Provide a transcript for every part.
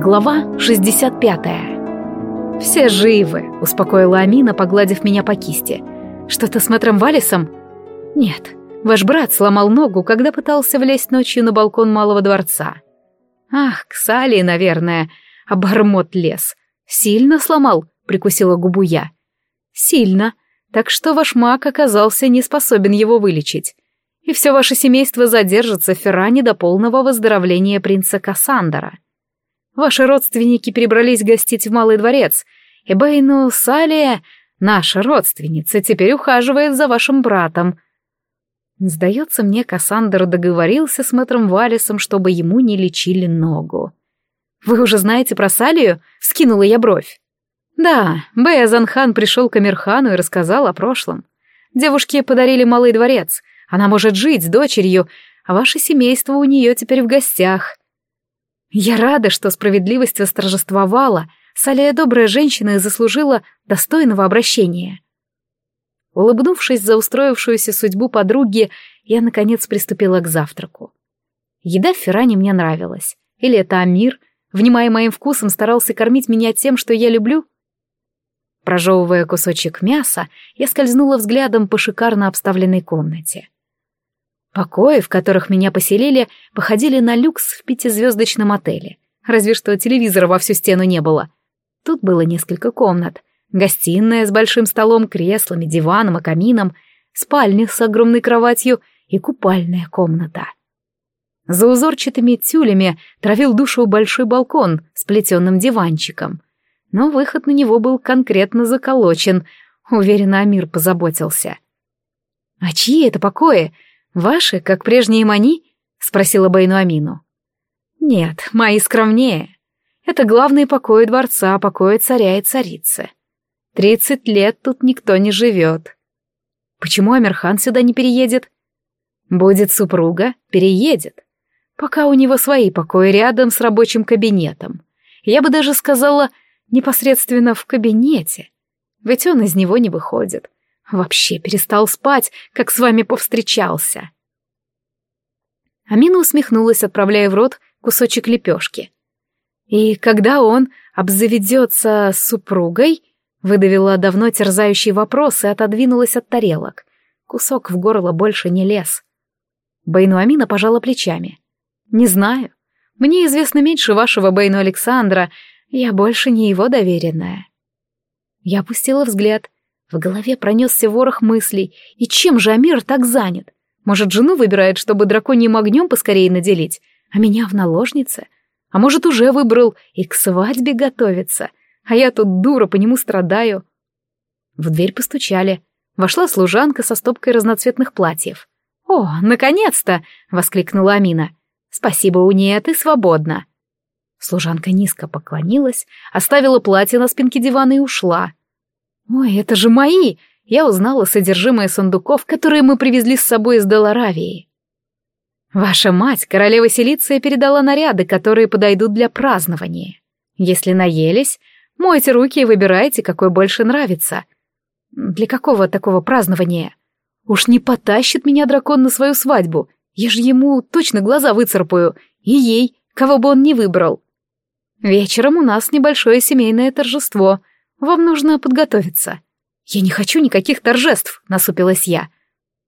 Глава 65 «Все живы», — успокоила Амина, погладив меня по кисти. «Что-то с мэтром Валисом?» «Нет, ваш брат сломал ногу, когда пытался влезть ночью на балкон малого дворца». «Ах, к Салии, наверное, обормот лес. Сильно сломал?» — прикусила губу я. «Сильно. Так что ваш маг оказался не способен его вылечить. И все ваше семейство задержится в Ферране до полного выздоровления принца Кассандра». Ваши родственники перебрались гостить в Малый дворец, и Бейну Салия, наша родственница, теперь ухаживает за вашим братом. Сдается мне, Кассандр договорился с мэтром Валисом, чтобы ему не лечили ногу. «Вы уже знаете про Салию?» — скинула я бровь. «Да, Азанхан пришел к Амирхану и рассказал о прошлом. Девушке подарили Малый дворец. Она может жить с дочерью, а ваше семейство у нее теперь в гостях. Я рада, что справедливость восторжествовала, Салия добрая женщина и заслужила достойного обращения. Улыбнувшись за устроившуюся судьбу подруги, я, наконец, приступила к завтраку. Еда в Ферране мне нравилась. Или это Амир, внимая моим вкусом, старался кормить меня тем, что я люблю? Прожевывая кусочек мяса, я скользнула взглядом по шикарно обставленной комнате. Покои, в которых меня поселили, походили на люкс в пятизвездочном отеле. Разве что телевизора во всю стену не было. Тут было несколько комнат. Гостиная с большим столом, креслами, диваном и камином, спальня с огромной кроватью и купальная комната. За узорчатыми тюлями травил душу большой балкон с плетеным диванчиком. Но выход на него был конкретно заколочен. Уверенно, Амир позаботился. «А чьи это покои?» «Ваши, как прежние мани?» — спросила Байну Амину. «Нет, мои скромнее. Это главные покои дворца, покои царя и царицы. Тридцать лет тут никто не живет. Почему Амирхан сюда не переедет? Будет супруга, переедет. Пока у него свои покои рядом с рабочим кабинетом. Я бы даже сказала, непосредственно в кабинете. Ведь он из него не выходит. Вообще перестал спать, как с вами повстречался. Амина усмехнулась, отправляя в рот кусочек лепешки. И когда он обзаведется супругой, выдавила давно терзающий вопрос и отодвинулась от тарелок. Кусок в горло больше не лез. Бейну Амина пожала плечами. «Не знаю. Мне известно меньше вашего Бейну Александра. Я больше не его доверенная». Я опустила взгляд — в голове пронесся ворох мыслей. И чем же Амир так занят? Может, жену выбирает, чтобы драконьим огнем поскорее наделить? А меня в наложнице? А может, уже выбрал и к свадьбе готовится? А я тут дура, по нему страдаю. В дверь постучали. Вошла служанка со стопкой разноцветных платьев. «О, наконец-то!» — воскликнула Амина. «Спасибо, Уния, ты свободна». Служанка низко поклонилась, оставила платье на спинке дивана и ушла. «Ой, это же мои!» Я узнала содержимое сундуков, которые мы привезли с собой из Долоравии. Ваша мать, королева Селиция, передала наряды, которые подойдут для празднования. Если наелись, мойте руки и выбирайте, какой больше нравится. Для какого такого празднования? Уж не потащит меня дракон на свою свадьбу. Я же ему точно глаза выцарапаю. И ей, кого бы он ни выбрал. Вечером у нас небольшое семейное торжество. Вам нужно подготовиться. Я не хочу никаких торжеств, насупилась я.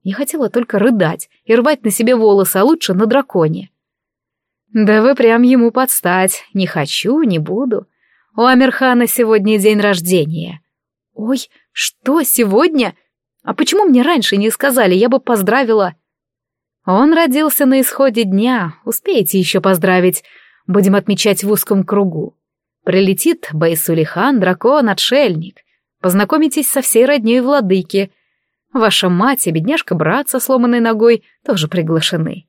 Я хотела только рыдать и рвать на себе волосы, а лучше на драконе. Да вы прям ему подстать. Не хочу, не буду. У Амирхана сегодня день рождения. Ой, что сегодня? А почему мне раньше не сказали, я бы поздравила? Он родился на исходе дня, успеете еще поздравить. Будем отмечать в узком кругу. Прилетит Байсулихан, дракон, отшельник. Познакомитесь со всей родней владыки. Ваша мать и бедняжка-брат со сломанной ногой тоже приглашены.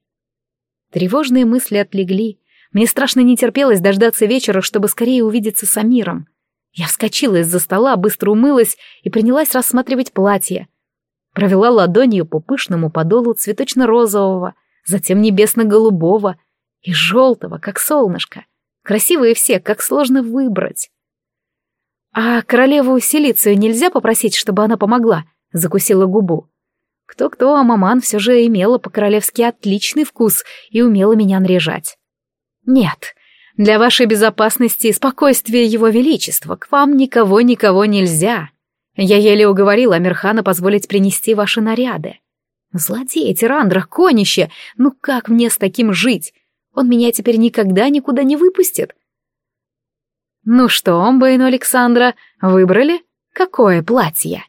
Тревожные мысли отлегли. Мне страшно не терпелось дождаться вечера, чтобы скорее увидеться с Амиром. Я вскочила из-за стола, быстро умылась и принялась рассматривать платье. Провела ладонью по пышному подолу цветочно-розового, затем небесно-голубого и желтого, как солнышко. Красивые все, как сложно выбрать. «А королеву Селицию нельзя попросить, чтобы она помогла?» — закусила губу. Кто-кто, а маман все же имела по-королевски отличный вкус и умела меня наряжать. «Нет, Для вашей безопасности и спокойствия его величества к вам никого-никого нельзя. Я еле уговорила Амирхана позволить принести ваши наряды. Злодей, тирандра, конище, ну как мне с таким жить? Он меня теперь никогда никуда не выпустит. Ну что, Бейну Александра, выбрали? Какое платье?